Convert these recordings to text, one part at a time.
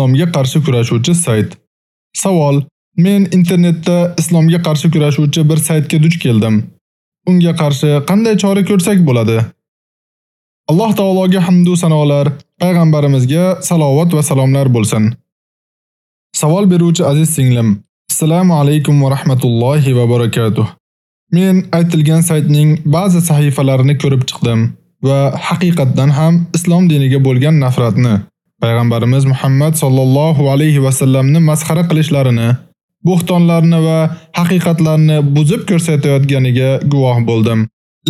islomga qarshi kurashuvchi sayt. Savol: Men internetda islomga qarshi kurashuvchi bir saytga duch keldim. Unga qarshi qanday chora ko'rsak bo'ladi? Alloh taologa hamd va sanolar, payg'ambarimizga salovat va salomlar bo'lsin. Savol beruvchi aziz singlim, assalomu alaykum va rahmatullohi va barakatuh. Men aytilgan saytning ba'zi sahifalarini ko'rib chiqdim va haqiqatdan ham islom diniga bo'lgan nafratni, payg'ambarimiz Muhammad sallallohu alayhi va sallamni masxara qilishlarini, bo'xtonlarni va haqiqatlarni buzib ko'rsatayotganiga guvoh bo'ldim.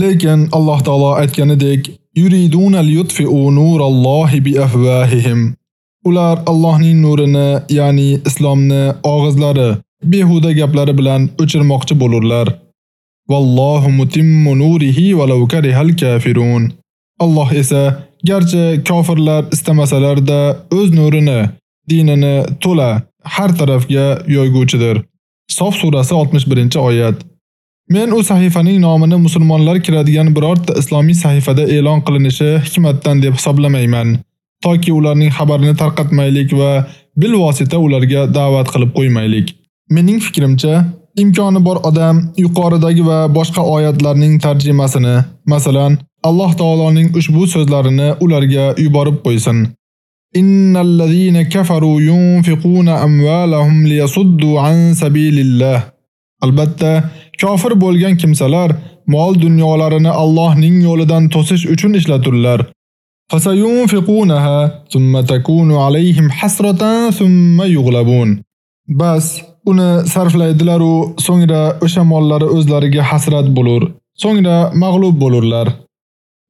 Lekin Alloh taolo aytganidek, yuridunal yutfi'u nurallohi bi afwahihim. Ular Allohning nurini, ya'ni islomni og'izlari, behuda gaplari bilan o'chirmoqchi bo'lurlar. Vallohu mutimmu nurihi walau karihal kafirun. Alloh esa garchi kofirlar istamasalarda o'z nurini, dinini to'la har tarafga yoyguvchidir. Sof surasi 61-oyat. Men u sahifaning nomini musulmonlar kiradigan birorta islomiy sahifada e'lon qilinishi hikmatdan deb hisoblamayman, toki ularning xabarini tarqatmaylik va bil vosita ularga da'vat qilib qo'ymaylik. Mening fikrimcha, imkoni bor odam yuqoridagi va boshqa oyatlarning tarjimasini, masalan, Alloh taoloning ushbu so'zlarini ularga yuborib qo'ysin. Innal ladina kafaru yunfiquna amwalahum liyasuddu an sabilillah. Albatta, kofir bo'lgan kimsalar mol dunyolarini Allohning yo'lidan to'sish uchun ishlaturlar. Fasayunfiqunaha thumma takunu alayhim hasratan thumma yughlabun. Bas, uni sarflaydilar u so'ngra o'sha mollari o'zlariga hasrat bo'lur, so'ngra mag'lub bo'lurlar.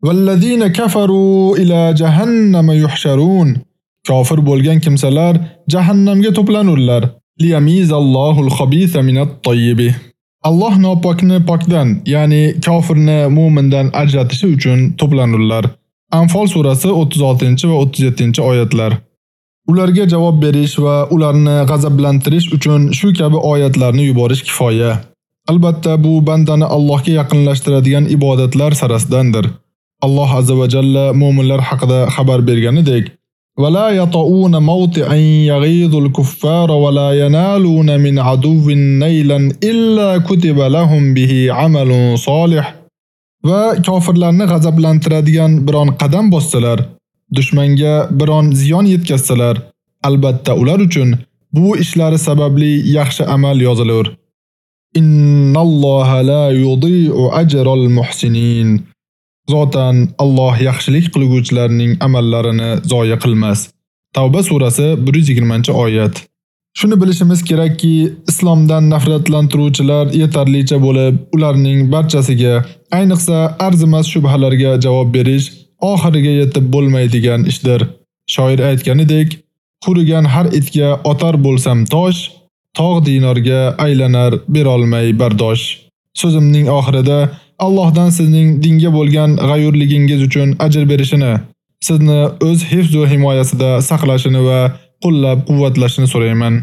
Vallazina kafaru ila jahannama yuhsharun. Kofir bo'lgan kimsalar jahannamga to'planurlar. Liyamizallohul khabisa minat tayyibi. Alloh nopokni pokdan, ya'ni kofirni mu'mindan ajratishi uchun to'planurlar. Anfal surasi 36 va 37 oyatlar. Ularga javob berish va ularni g'azablantirish uchun shu kabi oyatlarni yuborish kifoya. Albatta bu bandani Allohga yaqinlashtiradigan ibodatlar sarasidandir. Alloh azza va jalla mu'minlar haqida xabar berganidek: "Va la yata'una mawti'an yaghidul kuffara va la yanaluna min aduwwin naylan illa kutiba lahum bihi amalun solih." Va kofirlarni g'azablantiradigan biron qadam bossalar, dushmanga biron ziyon yetkazsalar, albatta ular uchun bu ishlari sababli yaxshi amal yozilur. Innalloha la yudhi'u ajral muhsinin. Zotan Alloh yaxshilik qilguvchilarning amallarini zoya qilmas. Tavba surasi 120-oyat. Shuni bilishimiz kerakki, islomdan nafratlantiruvchilar yetarlicha bo'lib, ularning barchasiga, ayniqsa arzimas shubhalarga javob berish oxiriga yetib bo'lmaydigan ishdir. Shoir aytganidek, qurigan har itga otar bo'lsam tosh, tog' dinorga aylanar berolmay bardosh. So'zimning oxirida Allohdan sizning dinga bo'lgan g'ayurligingiz uchun ajr berishini, sizni o'z hifz va himoyasida saqlashini va qo'llab-quvvatlashini so'rayman.